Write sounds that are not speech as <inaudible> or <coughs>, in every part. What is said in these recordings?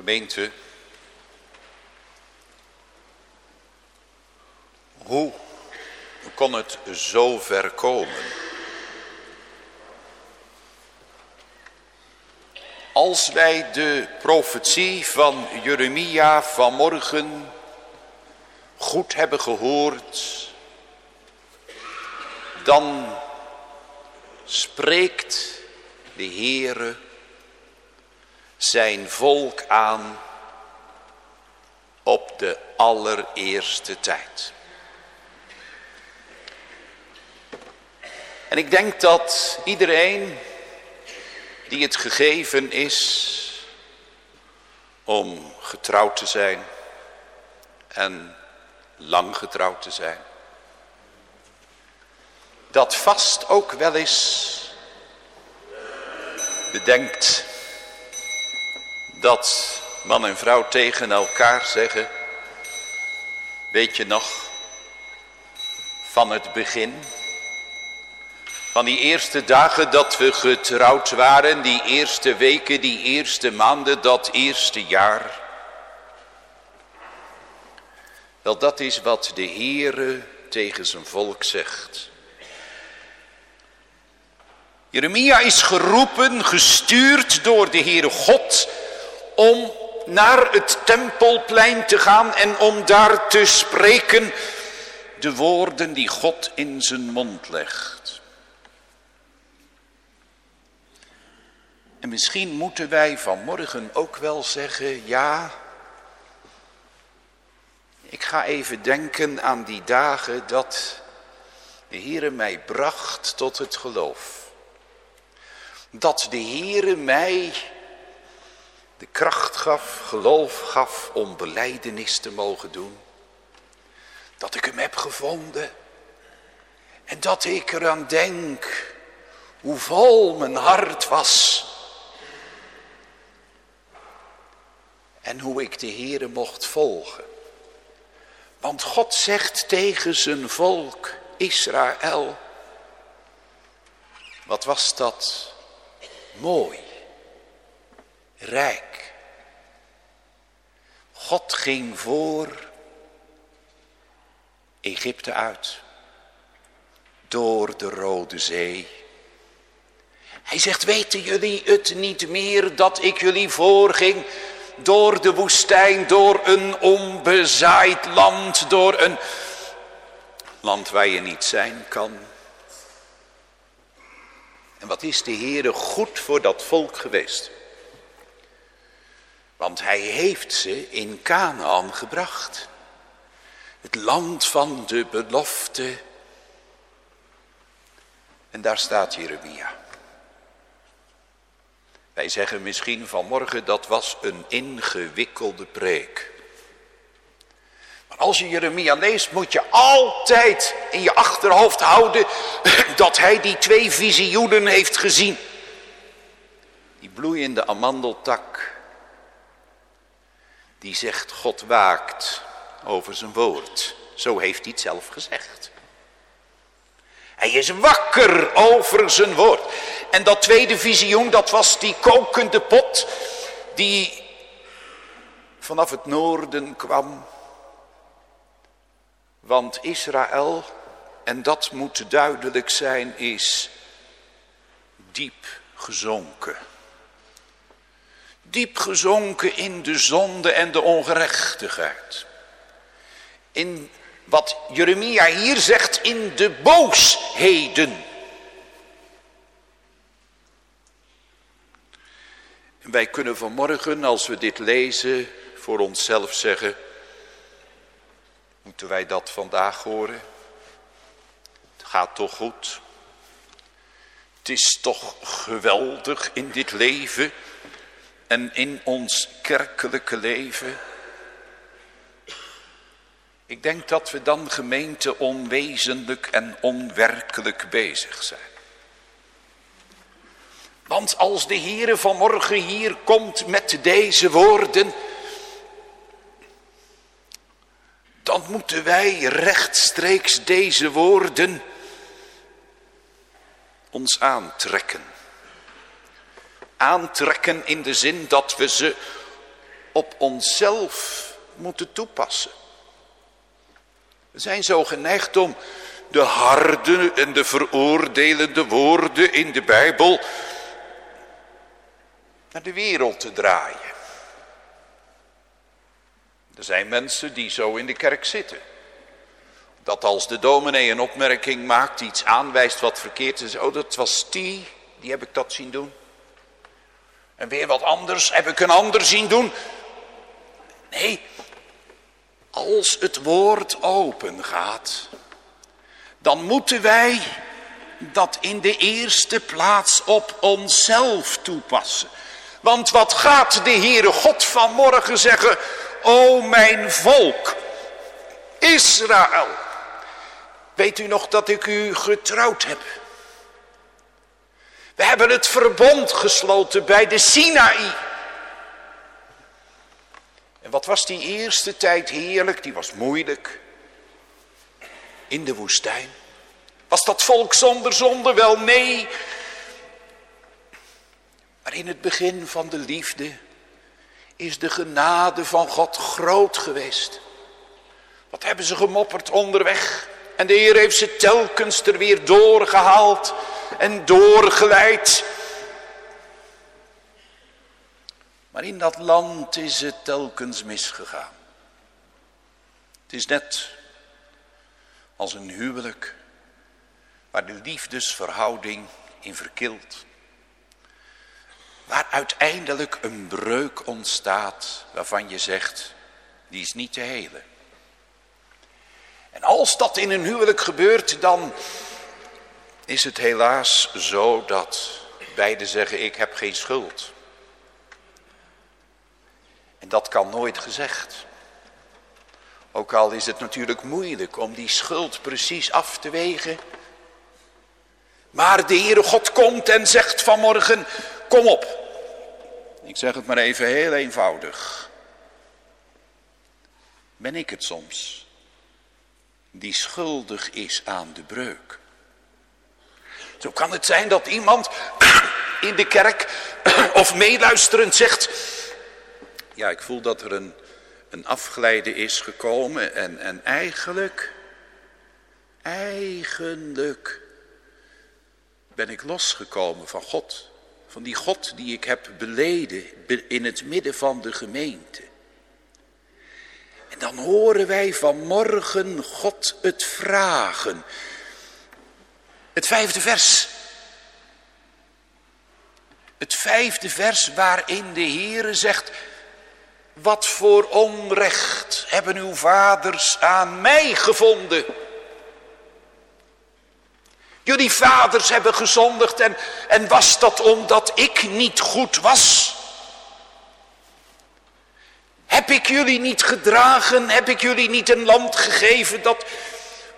Gemeente, hoe kon het zo ver komen? Als wij de profetie van Jeremia vanmorgen goed hebben gehoord, dan spreekt de Heere zijn volk aan op de allereerste tijd. En ik denk dat iedereen die het gegeven is om getrouwd te zijn en lang getrouwd te zijn, dat vast ook wel eens bedenkt dat man en vrouw tegen elkaar zeggen, weet je nog, van het begin, van die eerste dagen dat we getrouwd waren, die eerste weken, die eerste maanden, dat eerste jaar. Wel, dat is wat de Heere tegen zijn volk zegt. Jeremia is geroepen, gestuurd door de Heere God om naar het tempelplein te gaan en om daar te spreken de woorden die God in zijn mond legt. En misschien moeten wij vanmorgen ook wel zeggen, ja, ik ga even denken aan die dagen dat de Heere mij bracht tot het geloof. Dat de Heere mij de kracht gaf, geloof gaf om beleidenis te mogen doen. Dat ik hem heb gevonden. En dat ik eraan denk hoe vol mijn hart was. En hoe ik de Heere mocht volgen. Want God zegt tegen zijn volk Israël. Wat was dat mooi, rijk. God ging voor Egypte uit. Door de Rode Zee. Hij zegt, weten jullie het niet meer dat ik jullie voorging door de woestijn, door een onbezaaid land, door een land waar je niet zijn kan. En wat is de Heere goed voor dat volk geweest? Want hij heeft ze in Canaan gebracht. Het land van de belofte. En daar staat Jeremia. Wij zeggen misschien vanmorgen dat was een ingewikkelde preek. Maar als je Jeremia leest moet je altijd in je achterhoofd houden <clears throat> dat hij die twee visioenen heeft gezien. Die bloeiende amandeltak die zegt God waakt over zijn woord. Zo heeft hij het zelf gezegd. Hij is wakker over zijn woord. En dat tweede visioen, dat was die kokende pot die vanaf het noorden kwam. Want Israël, en dat moet duidelijk zijn, is diep gezonken diep gezonken in de zonde en de ongerechtigheid. In wat Jeremia hier zegt, in de boosheden. En wij kunnen vanmorgen, als we dit lezen, voor onszelf zeggen, moeten wij dat vandaag horen? Het gaat toch goed? Het is toch geweldig in dit leven en in ons kerkelijke leven. Ik denk dat we dan gemeente onwezenlijk en onwerkelijk bezig zijn. Want als de Heere vanmorgen hier komt met deze woorden, dan moeten wij rechtstreeks deze woorden ons aantrekken aantrekken in de zin dat we ze op onszelf moeten toepassen. We zijn zo geneigd om de harde en de veroordelende woorden in de Bijbel naar de wereld te draaien. Er zijn mensen die zo in de kerk zitten. Dat als de dominee een opmerking maakt, iets aanwijst wat verkeerd is. Oh, dat was die, die heb ik dat zien doen. En weer wat anders, heb ik een ander zien doen. Nee, als het woord open gaat, dan moeten wij dat in de eerste plaats op onszelf toepassen. Want wat gaat de Heere God vanmorgen zeggen? O mijn volk, Israël. Weet u nog dat ik u getrouwd heb? We hebben het verbond gesloten bij de Sinaï. En wat was die eerste tijd heerlijk? Die was moeilijk. In de woestijn. Was dat volk zonder zonde? Wel nee. Maar in het begin van de liefde is de genade van God groot geweest. Wat hebben ze gemopperd onderweg? En de Heer heeft ze telkens er weer doorgehaald en doorgeleid. Maar in dat land is het telkens misgegaan. Het is net als een huwelijk waar de liefdesverhouding in verkilt. Waar uiteindelijk een breuk ontstaat waarvan je zegt, die is niet te helen. En als dat in een huwelijk gebeurt, dan is het helaas zo dat beiden zeggen, ik heb geen schuld. En dat kan nooit gezegd. Ook al is het natuurlijk moeilijk om die schuld precies af te wegen. Maar de Heere God komt en zegt vanmorgen, kom op. Ik zeg het maar even heel eenvoudig. Ben ik het soms die schuldig is aan de breuk? Zo kan het zijn dat iemand <clears throat> in de kerk <clears throat> of meeluisterend zegt, ja, ik voel dat er een, een afgeleide is gekomen en, en eigenlijk, eigenlijk ben ik losgekomen van God. Van die God die ik heb beleden in het midden van de gemeente. En dan horen wij vanmorgen God het vragen. Het vijfde vers. Het vijfde vers waarin de Heere zegt, wat voor onrecht hebben uw vaders aan mij gevonden? Jullie vaders hebben gezondigd en, en was dat omdat ik niet goed was? Heb ik jullie niet gedragen? Heb ik jullie niet een land gegeven dat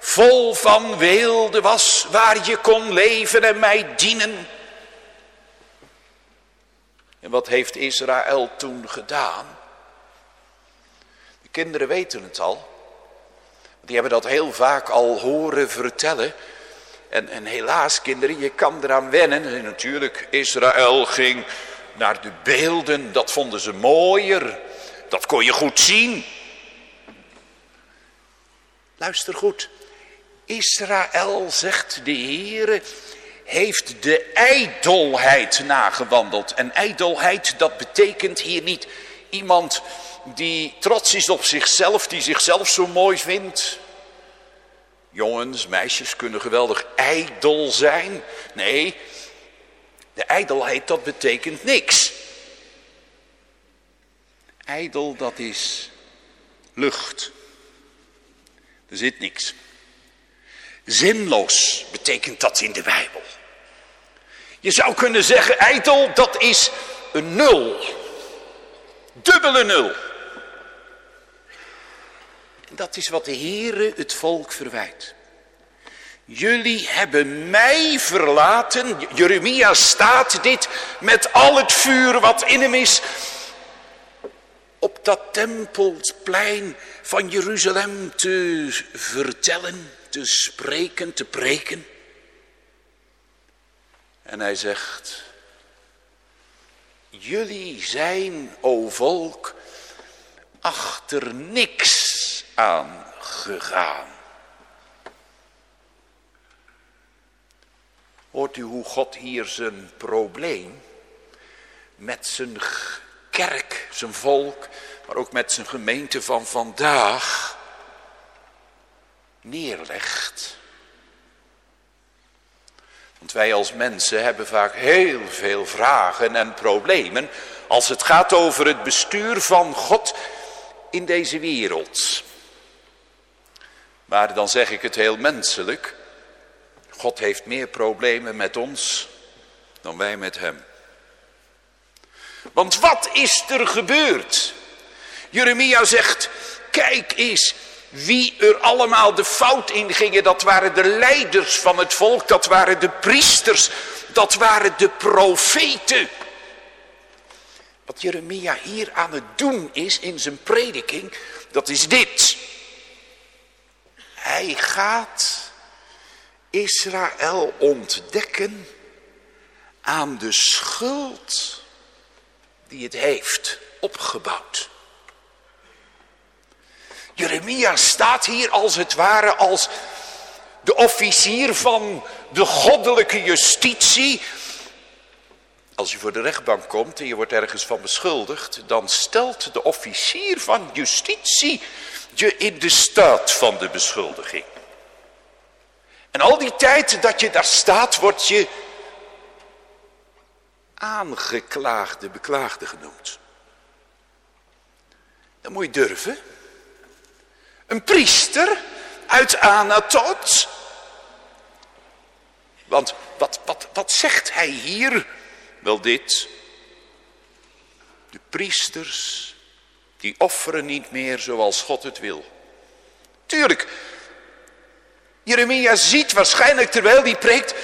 vol van weelde was, waar je kon leven en mij dienen? En wat heeft Israël toen gedaan? Kinderen weten het al. Die hebben dat heel vaak al horen vertellen. En, en helaas, kinderen, je kan eraan wennen. En natuurlijk, Israël ging naar de beelden. Dat vonden ze mooier. Dat kon je goed zien. Luister goed. Israël, zegt de Heere, heeft de ijdelheid nagewandeld. En ijdelheid, dat betekent hier niet iemand die trots is op zichzelf, die zichzelf zo mooi vindt. Jongens, meisjes kunnen geweldig ijdel zijn. Nee, de ijdelheid dat betekent niks. Ijdel dat is lucht. Er zit niks. Zinloos betekent dat in de Bijbel. Je zou kunnen zeggen, ijdel dat is een nul. Dubbele nul. Dat is wat de Heere het volk verwijt. Jullie hebben mij verlaten. Jeremia staat dit met al het vuur wat in hem is. Op dat tempelplein van Jeruzalem te vertellen, te spreken, te preken. En hij zegt, jullie zijn, o volk, achter niks aan gegaan. Hoort u hoe God hier zijn probleem met zijn kerk, zijn volk, maar ook met zijn gemeente van vandaag neerlegt? Want wij als mensen hebben vaak heel veel vragen en problemen als het gaat over het bestuur van God in deze wereld. Maar dan zeg ik het heel menselijk. God heeft meer problemen met ons dan wij met hem. Want wat is er gebeurd? Jeremia zegt, kijk eens wie er allemaal de fout in gingen. Dat waren de leiders van het volk, dat waren de priesters, dat waren de profeten. Wat Jeremia hier aan het doen is in zijn prediking, dat is dit. Hij gaat Israël ontdekken aan de schuld die het heeft opgebouwd. Jeremia staat hier als het ware als de officier van de goddelijke justitie. Als je voor de rechtbank komt en je wordt ergens van beschuldigd, dan stelt de officier van justitie je in de staat van de beschuldiging. En al die tijd dat je daar staat, word je aangeklaagde, beklaagde genoemd. Dat moet je durven. Een priester uit Anatot. Want wat, wat, wat zegt hij hier? Wel dit. De priesters, die offeren niet meer zoals God het wil. Tuurlijk, Jeremia ziet waarschijnlijk terwijl hij preekt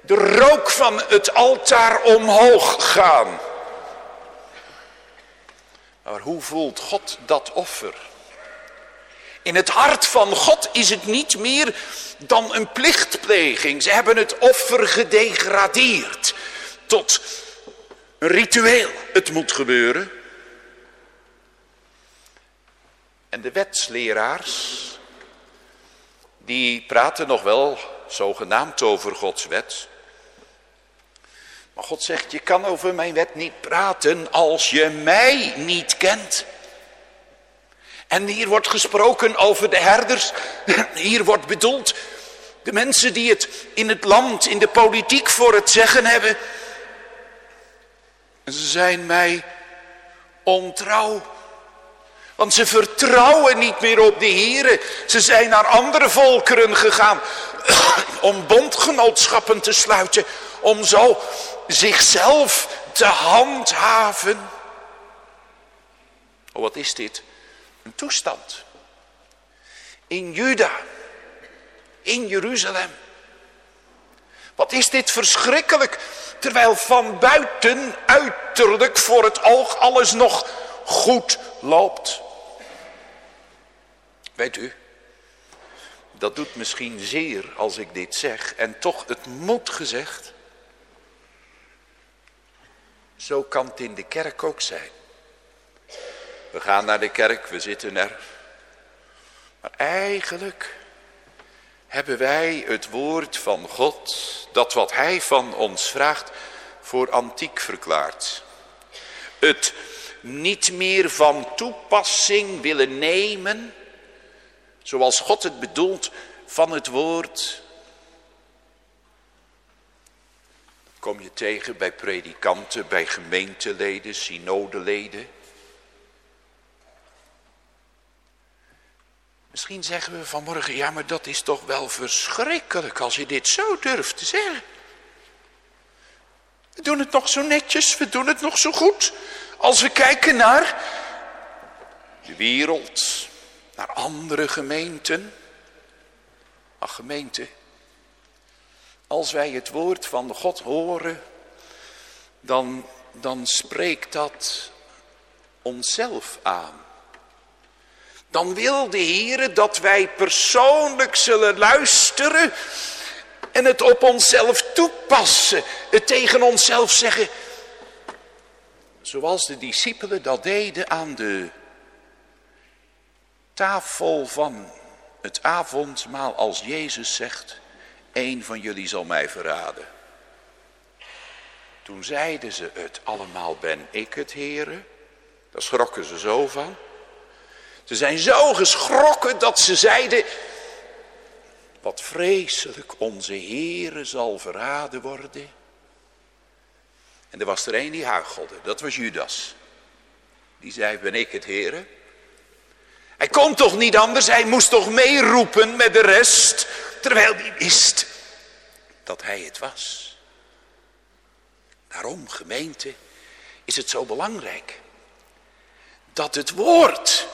de rook van het altaar omhoog gaan. Maar hoe voelt God dat offer? In het hart van God is het niet meer dan een plichtpleging. Ze hebben het offer gedegradeerd tot een ritueel. Het moet gebeuren. En de wetsleraars, die praten nog wel zogenaamd over Gods wet. Maar God zegt, je kan over mijn wet niet praten als je mij niet kent. En hier wordt gesproken over de herders. Hier wordt bedoeld de mensen die het in het land, in de politiek voor het zeggen hebben. Ze zijn mij ontrouw. Want ze vertrouwen niet meer op de Here. Ze zijn naar andere volkeren gegaan <coughs> om bondgenootschappen te sluiten. Om zo zichzelf te handhaven. Oh, wat is dit? Een toestand. In Juda. In Jeruzalem. Wat is dit verschrikkelijk. Terwijl van buiten uiterlijk voor het oog alles nog goed loopt. Weet u, dat doet misschien zeer als ik dit zeg. En toch, het moet gezegd. Zo kan het in de kerk ook zijn. We gaan naar de kerk, we zitten er. Maar eigenlijk hebben wij het woord van God, dat wat hij van ons vraagt, voor antiek verklaard. Het niet meer van toepassing willen nemen, zoals God het bedoelt, van het woord. Dat kom je tegen bij predikanten, bij gemeenteleden, synodeleden. Misschien zeggen we vanmorgen, ja maar dat is toch wel verschrikkelijk als je dit zo durft te zeggen. We doen het nog zo netjes, we doen het nog zo goed. Als we kijken naar de wereld, naar andere gemeenten. Ach gemeente, als wij het woord van God horen, dan, dan spreekt dat onszelf aan dan wil de Heer dat wij persoonlijk zullen luisteren en het op onszelf toepassen. Het tegen onszelf zeggen, zoals de discipelen dat deden aan de tafel van het avondmaal als Jezus zegt, een van jullie zal mij verraden. Toen zeiden ze het allemaal ben ik het heren. Daar schrokken ze zo van. Ze zijn zo geschrokken dat ze zeiden, wat vreselijk, onze Heere zal verraden worden. En er was er een die huichelde, dat was Judas. Die zei, ben ik het Heere? Hij kon toch niet anders, hij moest toch meeroepen met de rest, terwijl hij wist dat hij het was. Daarom, gemeente, is het zo belangrijk dat het woord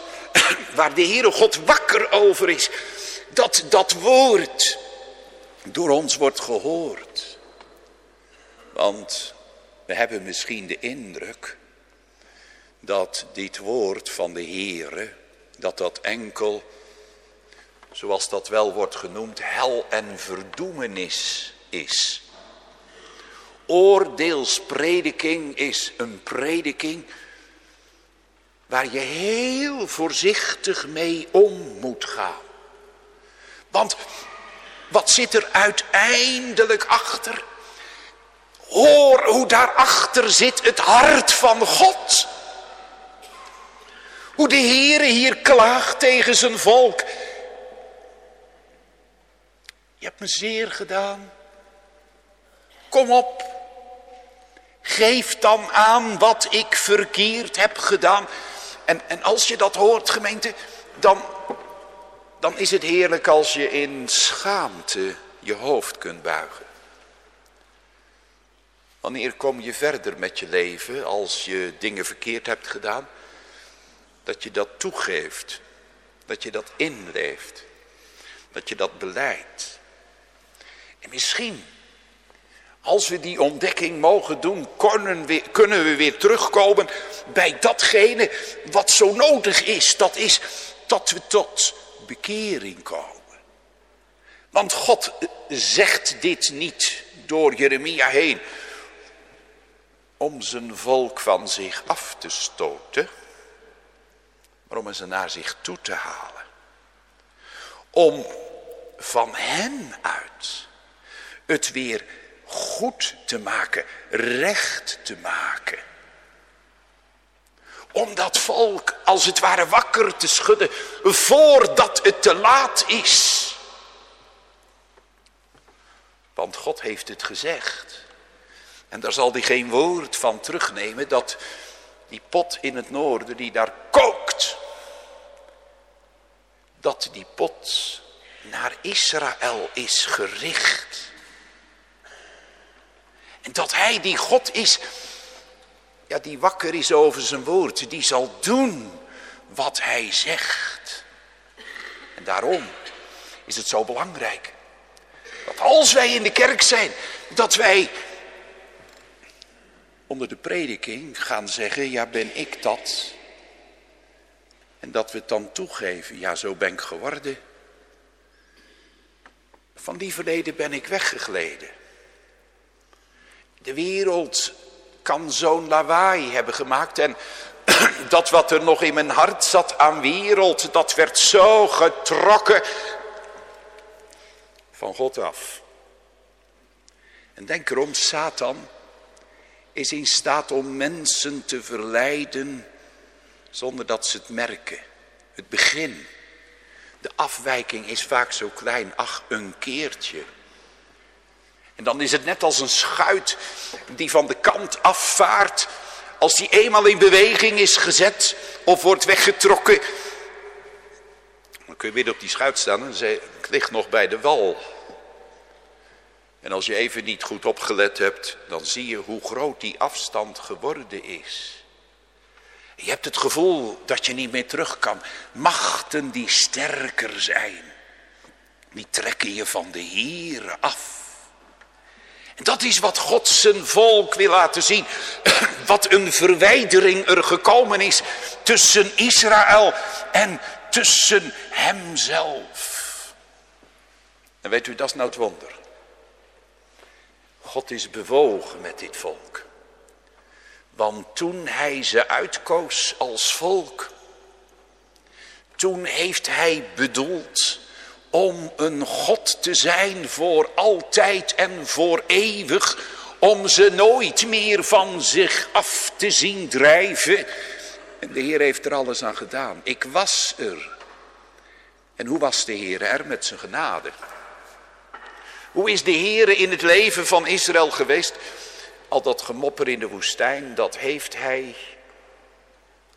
waar de Heere God wakker over is, dat dat woord door ons wordt gehoord. Want we hebben misschien de indruk dat dit woord van de Heere, dat dat enkel, zoals dat wel wordt genoemd, hel en verdoemenis is. Oordeelsprediking is een prediking waar je heel voorzichtig mee om moet gaan. Want wat zit er uiteindelijk achter? Hoor hoe daarachter zit het hart van God. Hoe de Heere hier klaagt tegen zijn volk. Je hebt me zeer gedaan. Kom op. Geef dan aan wat ik verkeerd heb gedaan. En, en als je dat hoort gemeente, dan, dan is het heerlijk als je in schaamte je hoofd kunt buigen. Wanneer kom je verder met je leven als je dingen verkeerd hebt gedaan? Dat je dat toegeeft, dat je dat inleeft, dat je dat beleidt. En misschien als we die ontdekking mogen doen, kunnen we, kunnen we weer terugkomen bij datgene wat zo nodig is. Dat is dat we tot bekering komen. Want God zegt dit niet door Jeremia heen om zijn volk van zich af te stoten, maar om ze naar zich toe te halen. Om van hen uit het weer goed te maken, recht te maken. Om dat volk als het ware wakker te schudden voordat het te laat is. Want God heeft het gezegd. En daar zal hij geen woord van terugnemen dat die pot in het noorden die daar kookt. Dat die pot naar Israël is gericht. En dat hij die God is, ja die wakker is over zijn woord, die zal doen wat hij zegt. En daarom is het zo belangrijk dat als wij in de kerk zijn, dat wij onder de prediking gaan zeggen, ja ben ik dat? En dat we het dan toegeven, ja zo ben ik geworden. Van die verleden ben ik weggegleden. De wereld kan zo'n lawaai hebben gemaakt en <clears throat> dat wat er nog in mijn hart zat aan wereld, dat werd zo getrokken van God af. En denk erom, Satan is in staat om mensen te verleiden zonder dat ze het merken. Het begin, de afwijking is vaak zo klein, ach een keertje. En dan is het net als een schuit die van de kant afvaart. Als die eenmaal in beweging is gezet of wordt weggetrokken. Dan kun je weer op die schuit staan en zeggen, ik lig nog bij de wal. En als je even niet goed opgelet hebt, dan zie je hoe groot die afstand geworden is. Je hebt het gevoel dat je niet meer terug kan. Machten die sterker zijn, die trekken je van de Here af. Dat is wat God zijn volk wil laten zien. <clears throat> Wat een verwijdering er gekomen is tussen Israël en tussen hemzelf. En weet u, dat is nou het wonder. God is bewogen met dit volk. Want toen hij ze uitkoos als volk, Toen heeft hij bedoeld om een God te zijn voor altijd en voor eeuwig. Om ze nooit meer van zich af te zien drijven. En de Heer heeft er alles aan gedaan. Ik was er. En hoe was de Heer er met zijn genade? Hoe is de Heer in het leven van Israël geweest? Al dat gemopper in de woestijn, dat heeft hij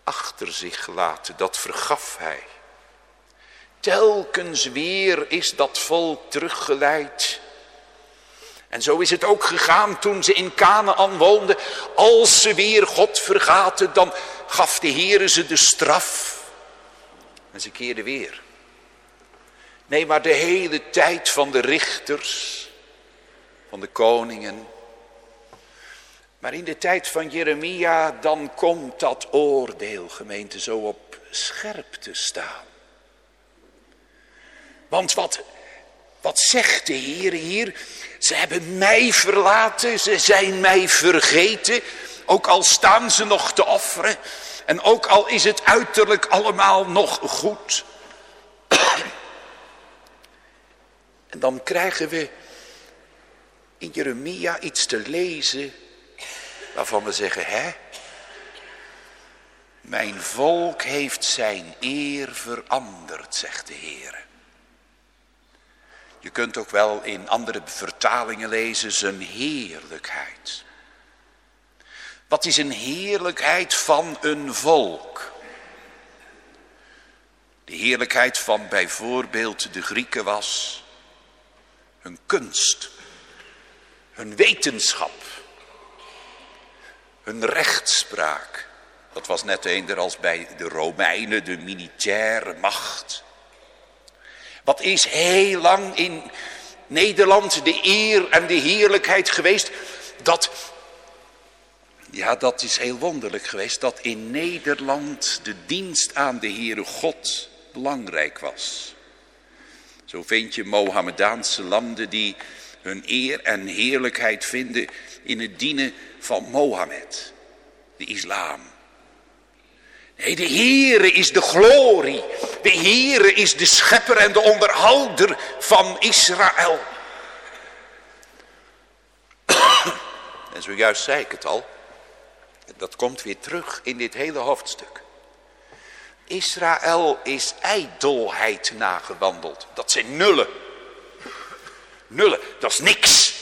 achter zich gelaten. Dat vergaf hij. Telkens weer is dat volk teruggeleid. En zo is het ook gegaan toen ze in Canaan woonden. Als ze weer God vergaten, dan gaf de Heer ze de straf. En ze keerden weer. Nee, maar de hele tijd van de richters, van de koningen. Maar in de tijd van Jeremia, dan komt dat oordeel, gemeente, zo op scherp te staan. Want wat, wat zegt de Heer hier? Ze hebben mij verlaten, ze zijn mij vergeten. Ook al staan ze nog te offeren. En ook al is het uiterlijk allemaal nog goed. En dan krijgen we in Jeremia iets te lezen waarvan we zeggen, hè? Mijn volk heeft zijn eer veranderd, zegt de Heer. Je kunt ook wel in andere vertalingen lezen zijn heerlijkheid. Wat is een heerlijkheid van een volk? De heerlijkheid van bijvoorbeeld de Grieken was hun kunst, hun wetenschap, hun rechtspraak. Dat was net eender als bij de Romeinen, de militaire macht. Wat is heel lang in Nederland de eer en de heerlijkheid geweest, dat, ja dat is heel wonderlijk geweest, dat in Nederland de dienst aan de Heere God belangrijk was. Zo vind je Mohammedaanse landen die hun eer en heerlijkheid vinden in het dienen van Mohammed, de islam. Nee, de Heere is de glorie. De Heere is de schepper en de onderhouder van Israël. <coughs> En zojuist zei ik het al. Dat komt weer terug in dit hele hoofdstuk. Israël is ijdelheid nagewandeld. Dat zijn nullen. Nullen, dat is niks.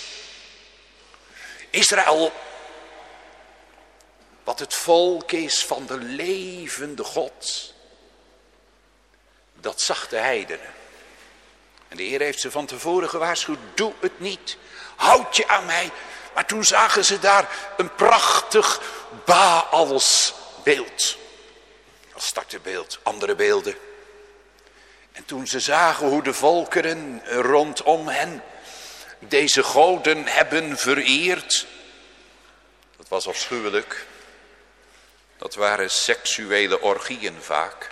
Israël, wat het volk is van de levende God. Dat zag de heidenen. En de Heer heeft ze van tevoren gewaarschuwd, doe het niet. Houd je aan mij. Maar toen zagen ze daar een prachtig Baals beeld startebeeld, andere beelden. En toen ze zagen hoe de volkeren rondom hen deze goden hebben vereerd. Dat was afschuwelijk. Dat waren seksuele orgieën vaak.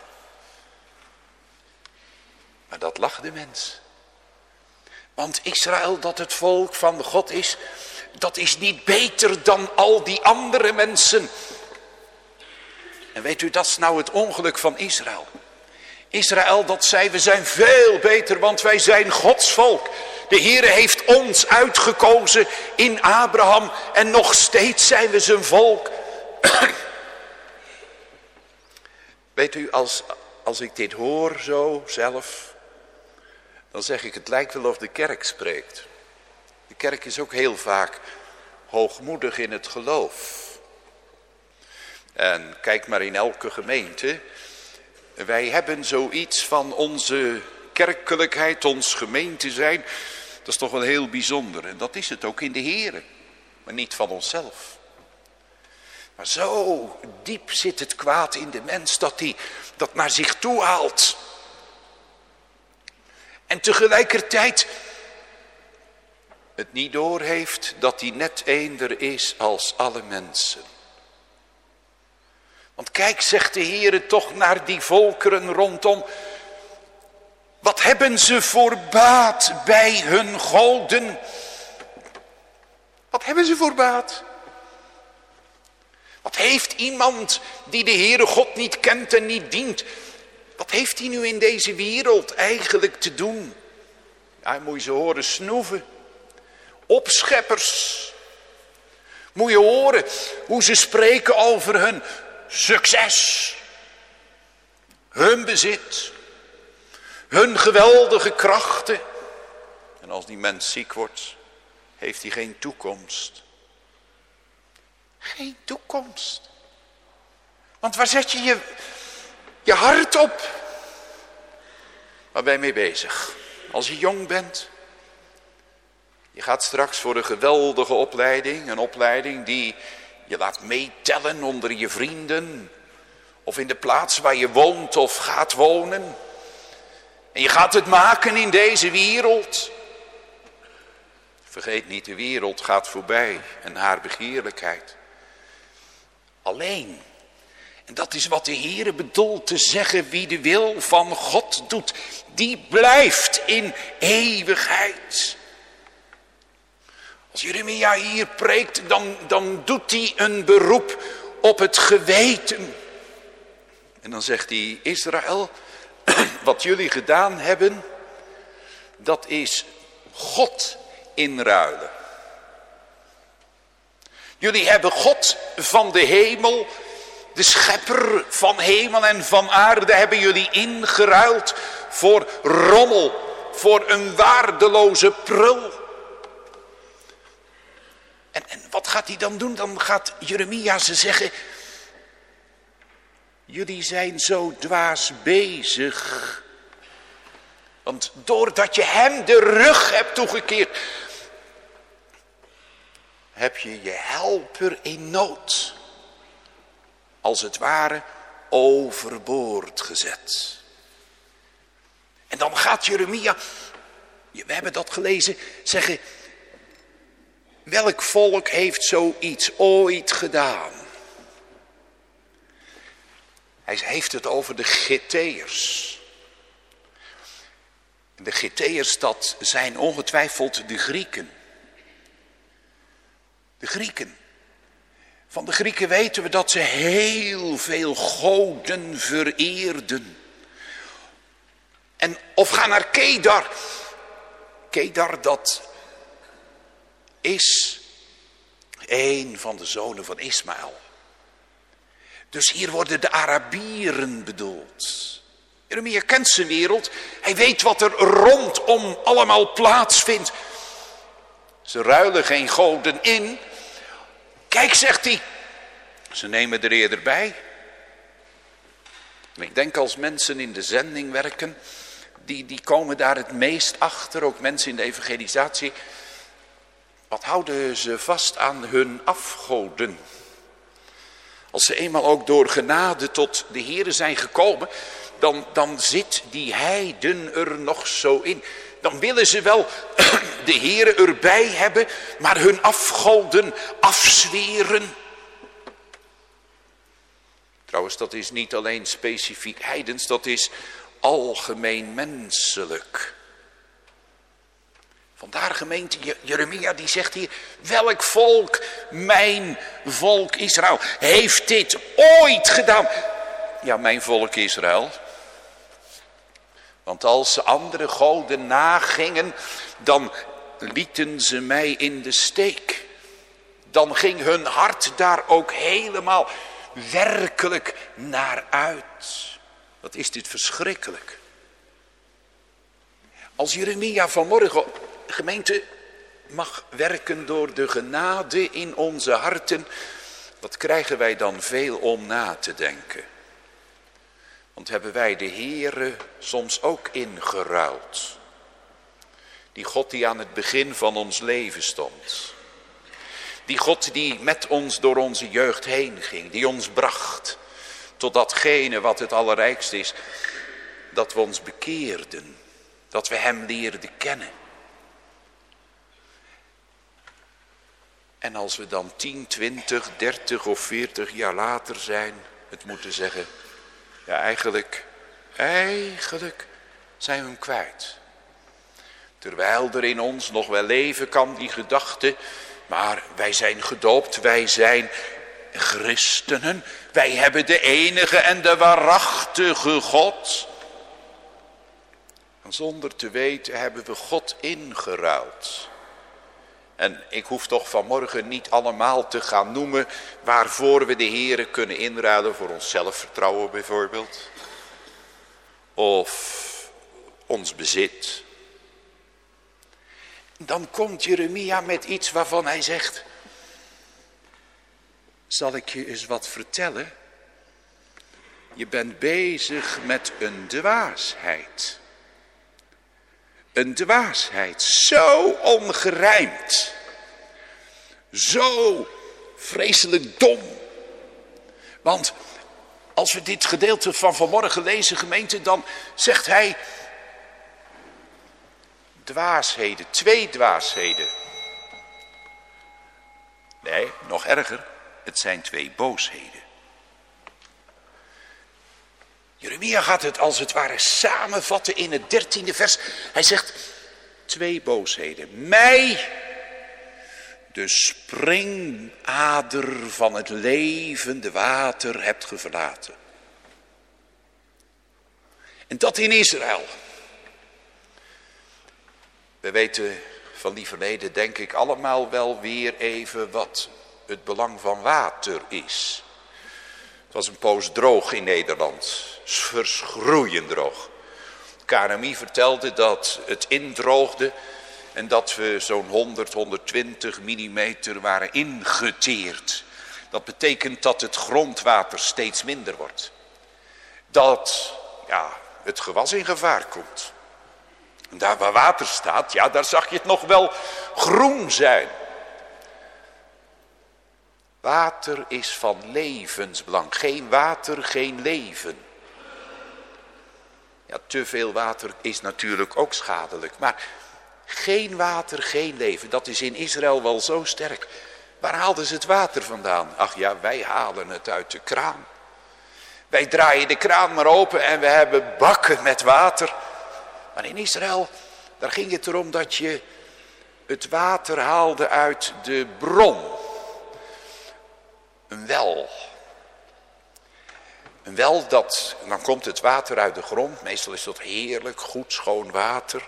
Maar dat lag de mens. Want Israël, dat het volk van God is, dat is niet beter dan al die andere mensen en weet u, dat is nou het ongeluk van Israël. Israël, dat zei, we zijn veel beter, want wij zijn Gods volk. De Heere heeft ons uitgekozen in Abraham en nog steeds zijn we zijn volk. Weet u, als, als ik dit hoor zo zelf, dan zeg ik het lijkt wel of de kerk spreekt. De kerk is ook heel vaak hoogmoedig in het geloof. En kijk maar in elke gemeente. Wij hebben zoiets van onze kerkelijkheid, ons gemeente zijn. Dat is toch wel heel bijzonder. En dat is het ook in de Here. Maar niet van onszelf. Maar zo diep zit het kwaad in de mens dat hij dat naar zich toe haalt. En tegelijkertijd het niet doorheeft dat hij net eender is als alle mensen. Want kijk, zegt de Heere toch naar die volkeren rondom. Wat hebben ze voor baat bij hun golden? Wat hebben ze voor baat? Wat heeft iemand die de Heere God niet kent en niet dient? wat heeft hij nu in deze wereld eigenlijk te doen? Ja, moet je ze horen snoeven. Opscheppers. Moet je horen hoe ze spreken over hun succes. Hun bezit. Hun geweldige krachten. En als die mens ziek wordt, heeft hij geen toekomst. Geen toekomst. Want waar zet je je, je hart op? Waar ben je mee bezig? Als je jong bent. Je gaat straks voor een geweldige opleiding. Een opleiding die je laat meetellen onder je vrienden. Of in de plaats waar je woont of gaat wonen. En je gaat het maken in deze wereld. Vergeet niet, de wereld gaat voorbij en haar begeerlijkheid. Alleen, en dat is wat de Heer bedoelt te zeggen, wie de wil van God doet, die blijft in eeuwigheid. Als Jeremia hier preekt, dan, dan doet hij een beroep op het geweten. En dan zegt hij, Israël, <clears throat> wat jullie gedaan hebben, dat is God inruilen. Jullie hebben God van de hemel, de schepper van hemel en van aarde, hebben jullie ingeruild voor rommel, voor een waardeloze prul. En, en wat gaat hij dan doen? Dan gaat Jeremia ze zeggen, jullie zijn zo dwaas bezig. Want doordat je hem de rug hebt toegekeerd, heb je je helper in nood, als het ware, overboord gezet. En dan gaat Jeremia, we hebben dat gelezen, zeggen, welk volk heeft zoiets ooit gedaan? Hij heeft het over de Gitteërs. De Gitteërs, dat zijn ongetwijfeld de Grieken. De Grieken. Van de Grieken weten we dat ze heel veel goden vereerden. En of ga naar Kedar. Kedar dat is een van de zonen van Ismaël. Dus hier worden de Arabieren bedoeld. Jeremia kent zijn wereld. Hij weet wat er rondom allemaal plaatsvindt. Ze ruilen geen goden in. Kijk, zegt hij. Ze nemen er eerder bij. ik denk als mensen in de zending werken, die, die komen daar het meest achter, ook mensen in de evangelisatie. Wat houden ze vast aan hun afgoden? Als ze eenmaal ook door genade tot de Here zijn gekomen, dan, dan zit die heiden er nog zo in. Dan willen ze wel <clears throat> de heren erbij hebben, maar hun afgoden afzweren. Trouwens, dat is niet alleen specifiek heidens, dat is algemeen menselijk. Vandaar gemeente Jeremia die zegt hier, welk volk, mijn volk Israël, heeft dit ooit gedaan? Ja, mijn volk Israël, want als ze andere goden nagingen, dan lieten ze mij in de steek. Dan ging hun hart daar ook helemaal werkelijk naar uit. Wat is dit verschrikkelijk. Als Jeremia vanmorgen, gemeente, mag werken door de genade in onze harten, wat krijgen wij dan veel om na te denken. Want hebben wij de Heere soms ook ingeruild. Die God die aan het begin van ons leven stond. Die God die met ons door onze jeugd heen ging. Die ons bracht tot datgene wat het allerrijkste is. Dat we ons bekeerden. Dat we hem leerden kennen. En als we dan 10, 20, 30 of 40 jaar later zijn, het moeten zeggen, ja, eigenlijk, eigenlijk zijn we hem kwijt. Terwijl er in ons nog wel leven kan die gedachte, maar wij zijn gedoopt, wij zijn christenen, wij hebben de enige en de waarachtige God. En zonder te weten hebben we God ingeruild. En ik hoef toch vanmorgen niet allemaal te gaan noemen waarvoor we de Here kunnen inruilen. Voor ons zelfvertrouwen bijvoorbeeld. Of ons bezit. Dan komt Jeremia met iets waarvan hij zegt. Zal ik je eens wat vertellen? Je bent bezig met een dwaasheid. Een dwaasheid, zo ongerijmd. Zo vreselijk dom. Want als we dit gedeelte van vanmorgen lezen, gemeente, dan zegt hij dwaasheden, twee dwaasheden. Nee, nog erger, het zijn twee boosheden. Jeremia gaat het als het ware samenvatten in het dertiende vers. Hij zegt twee boosheden. Mij, de springader van het levende water, hebt ge verlaten. En dat in Israël. We weten van die verleden denk ik allemaal wel weer even wat het belang van water is. Het was een poos droog in Nederland, verschroeiend droog. KNMI vertelde dat het indroogde en dat we zo'n 100, 120 millimeter waren ingeteerd. Dat betekent dat het grondwater steeds minder wordt. Dat ja, het gewas in gevaar komt. Daar waar water staat, ja, daar zag je het nog wel groen zijn. Water is van levensbelang. Geen water, geen leven. Ja, te veel water is natuurlijk ook schadelijk. Maar geen water, geen leven. Dat is in Israël wel zo sterk. Waar haalden ze het water vandaan? Ach ja, wij halen het uit de kraan. Wij draaien de kraan maar open en we hebben bakken met water. Maar in Israël, daar ging het erom dat je het water haalde uit de bron. Een wel. Een wel, dat, dan komt het water uit de grond. Meestal is dat heerlijk, goed, schoon water.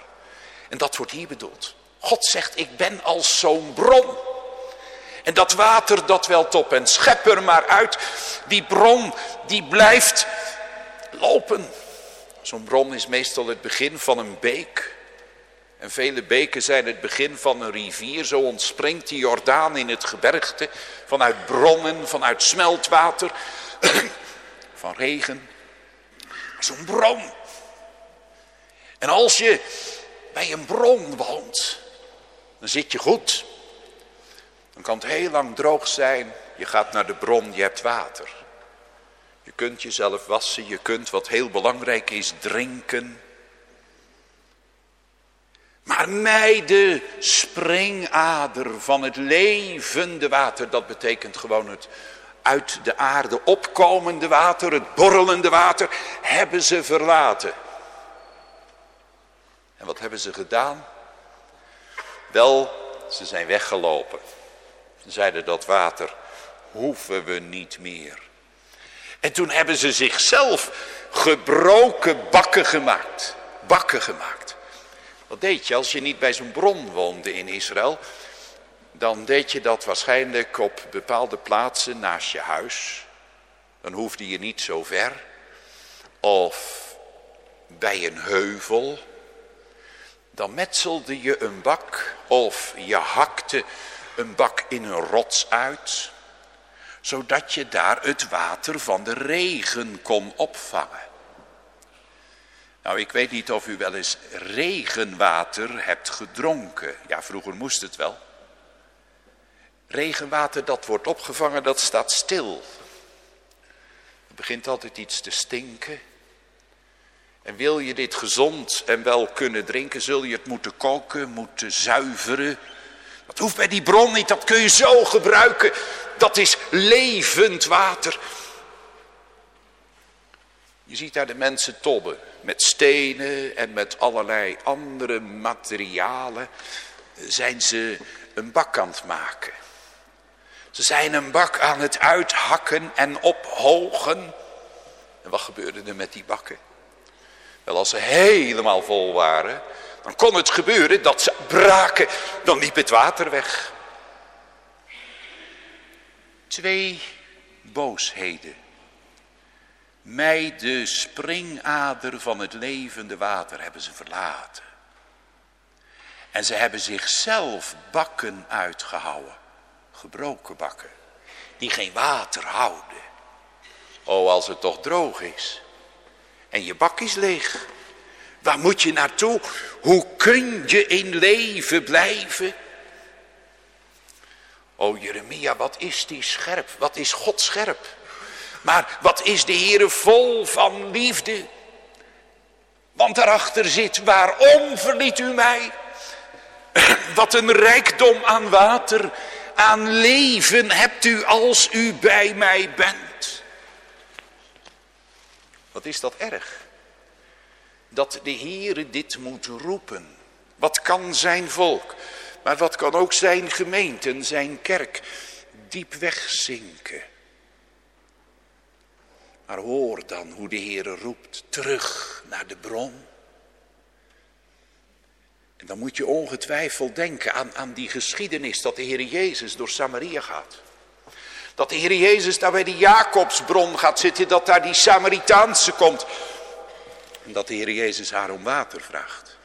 En dat wordt hier bedoeld. God zegt, ik ben als zo'n bron. En dat water, dat welt op en schep er maar uit. Die bron, die blijft lopen. Zo'n bron is meestal het begin van een beek. En vele beken zijn het begin van een rivier. Zo ontspringt die Jordaan in het gebergte. Vanuit bronnen, vanuit smeltwater, <clears throat> van regen. Zo'n bron. En als je bij een bron woont, dan zit je goed. Dan kan het heel lang droog zijn. Je gaat naar de bron, je hebt water. Je kunt jezelf wassen, je kunt wat heel belangrijk is drinken. Maar mij de springader van het levende water, dat betekent gewoon het uit de aarde opkomende water, het borrelende water, hebben ze verlaten. En wat hebben ze gedaan? Wel, ze zijn weggelopen. Ze zeiden dat water hoeven we niet meer. En toen hebben ze zichzelf gebroken bakken gemaakt. Bakken gemaakt. Wat deed je als je niet bij zo'n bron woonde in Israël? Dan deed je dat waarschijnlijk op bepaalde plaatsen naast je huis. Dan hoefde je niet zo ver. Of bij een heuvel. Dan metselde je een bak of je hakte een bak in een rots uit zodat je daar het water van de regen kon opvangen. Nou, ik weet niet of u wel eens regenwater hebt gedronken. Ja, vroeger moest het wel. Regenwater dat wordt opgevangen, dat staat stil. Het begint altijd iets te stinken. En wil je dit gezond en wel kunnen drinken, zul je het moeten koken, moeten zuiveren. Dat hoeft bij die bron niet, dat kun je zo gebruiken dat is levend water. Je ziet daar de mensen tobben met stenen en met allerlei andere materialen zijn ze een bak aan het maken. Ze zijn een bak aan het uithakken en ophogen. En wat gebeurde er met die bakken? Wel, als ze helemaal vol waren, dan kon het gebeuren dat ze braken. Dan liep het water weg. Twee boosheden. Mij de springader van het levende water hebben ze verlaten. En ze hebben zichzelf bakken uitgehouden. Gebroken bakken. Die geen water houden. Oh, als het toch droog is. En je bak is leeg. Waar moet je naartoe? Hoe kun je in leven blijven? O Jeremia, wat is die scherp? Wat is God scherp? Maar wat is de Heere vol van liefde? Want daarachter zit, waarom verliet u mij? <clears throat> Wat een rijkdom aan water, aan leven hebt u als u bij mij bent. Wat is dat erg? Dat de Heere dit moet roepen. Wat kan zijn volk, maar wat kan ook zijn gemeente, zijn kerk, diep wegzinken. Maar hoor dan hoe de Heere roept terug naar de bron. En dan moet je ongetwijfeld denken aan, aan die geschiedenis dat de Heer Jezus door Samaria gaat. Dat de Heer Jezus daar bij de Jacobsbron gaat zitten, dat daar die Samaritaanse komt. En dat de Heer Jezus haar om water vraagt.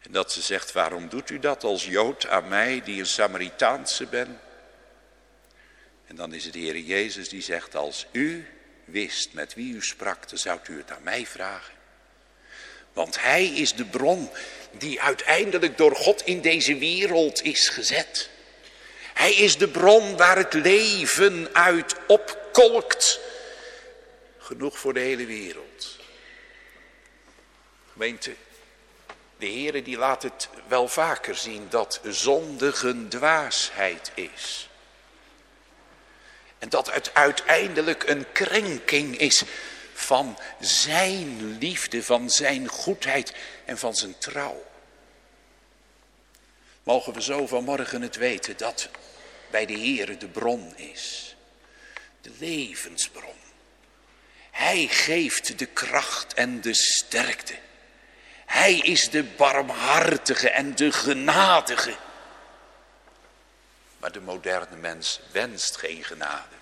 En dat ze zegt, waarom doet u dat als Jood aan mij die een Samaritaanse ben? En dan is het de Heer Jezus die zegt, als u wist met wie u sprak, dan zou u het aan mij vragen. Want hij is de bron die uiteindelijk door God in deze wereld is gezet. Hij is de bron waar het leven uit opkolkt. Genoeg voor de hele wereld. Gemeente, de Heere die laat het wel vaker zien dat zondigen dwaasheid is. En dat het uiteindelijk een krenking is van zijn liefde, van zijn goedheid en van zijn trouw. Mogen we zo vanmorgen het weten dat bij de Heere de bron is. De levensbron. Hij geeft de kracht en de sterkte. Hij is de barmhartige en de genadige. Maar de moderne mens wenst geen genade.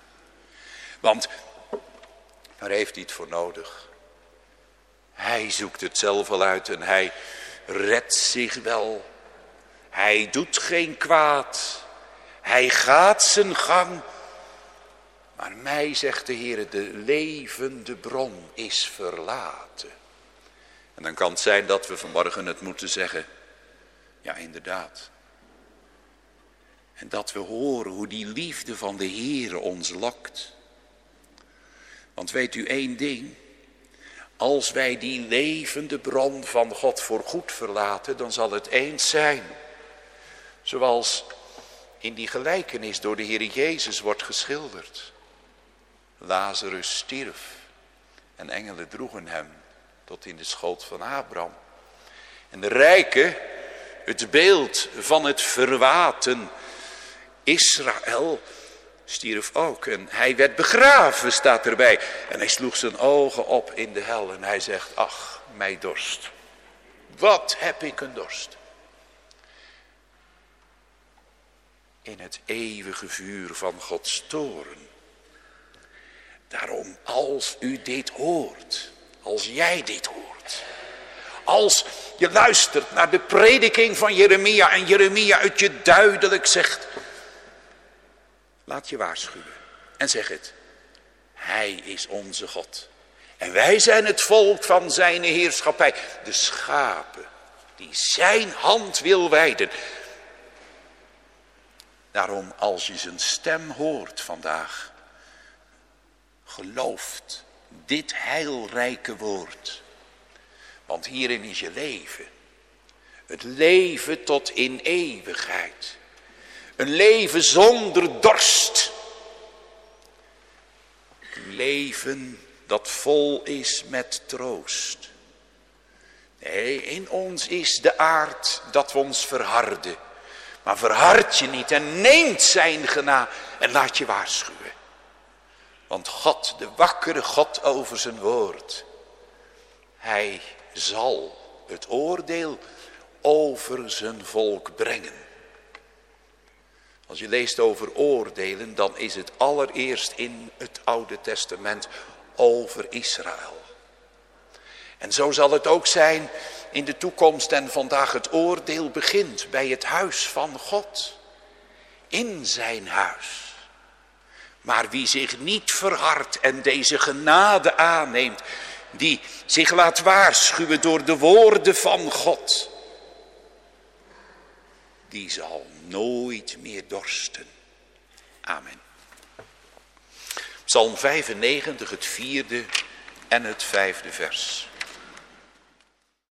Want daar heeft hij het voor nodig. Hij zoekt het zelf wel uit en hij redt zich wel. Hij doet geen kwaad. Hij gaat zijn gang. Maar mij, zegt de Heer, de levende bron is verlaten. En dan kan het zijn dat we vanmorgen het moeten zeggen. Ja, inderdaad. En dat we horen hoe die liefde van de Heer ons lokt. Want weet u één ding? Als wij die levende bron van God voor goed verlaten, dan zal het eens zijn. Zoals in die gelijkenis door de Heer Jezus wordt geschilderd. Lazarus stierf en engelen droegen hem tot in de schoot van Abraham. En de rijke, het beeld van het verwaten Israël, stierf ook. En hij werd begraven, staat erbij. En hij sloeg zijn ogen op in de hel en hij zegt, ach, mij dorst. Wat heb ik een dorst. In het eeuwige vuur van Gods toren. Daarom, als u dit hoort, als jij dit hoort. Als je luistert naar de prediking van Jeremia en Jeremia het je duidelijk zegt. Laat je waarschuwen en zeg het. Hij is onze God. En wij zijn het volk van zijn heerschappij. De schapen die zijn hand wil wijden. Daarom als je zijn stem hoort vandaag. Gelooft dit heilrijke woord. Want hierin is je leven. Het leven tot in eeuwigheid. Een leven zonder dorst. Een leven dat vol is met troost. Nee, in ons is de aard dat we ons verharden. Maar verhard je niet en neemt zijn gena en laat je waarschuwen. Want God, de wakkere God over zijn woord, hij zal het oordeel over zijn volk brengen. Als je leest over oordelen, dan is het allereerst in het Oude Testament over Israël. En zo zal het ook zijn in de toekomst en vandaag het oordeel begint bij het huis van God. In zijn huis. Maar wie zich niet verhardt en deze genade aanneemt, die zich laat waarschuwen door de woorden van God, die zal nooit meer dorsten. Amen. Psalm 95, het vierde en het vijfde vers.